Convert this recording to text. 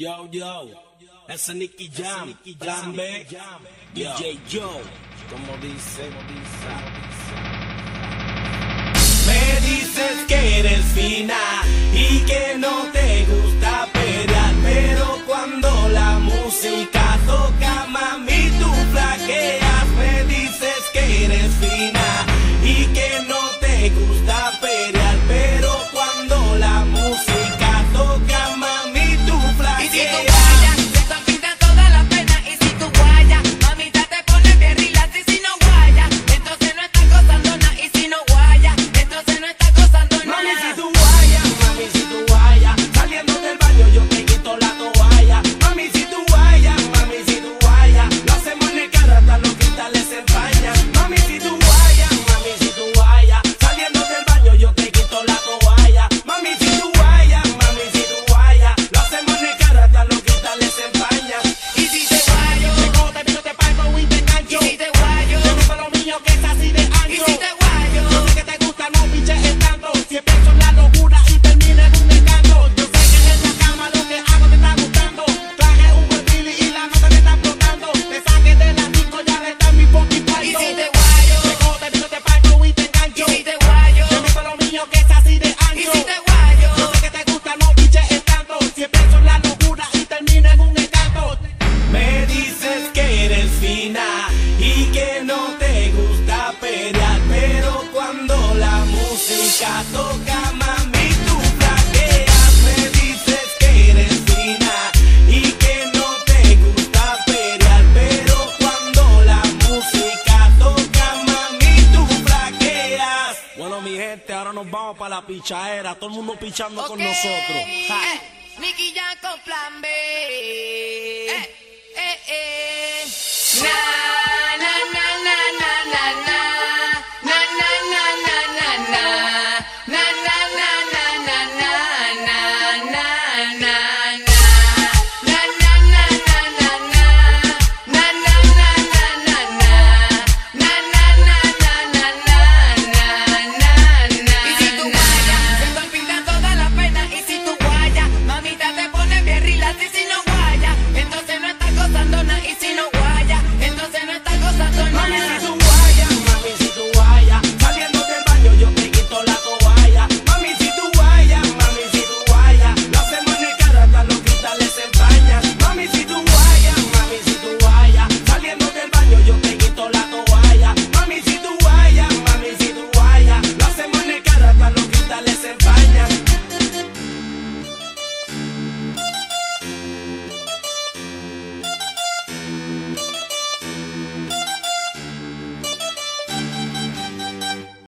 Yo, yo, esa Nicky Jam, Plan B, DJ Joe, como dice, Me dices que eres final. Toca mami, tú fraqueas. Me dices que eres fina y que no te gusta pedir. Pero cuando la música toca mami, tú fraqueas. Bueno, mi gente, ahora nos vamos para la pichadera. Todo el mundo pichando con nosotros. Eh, mi guillán con plan B. Eh. Eh.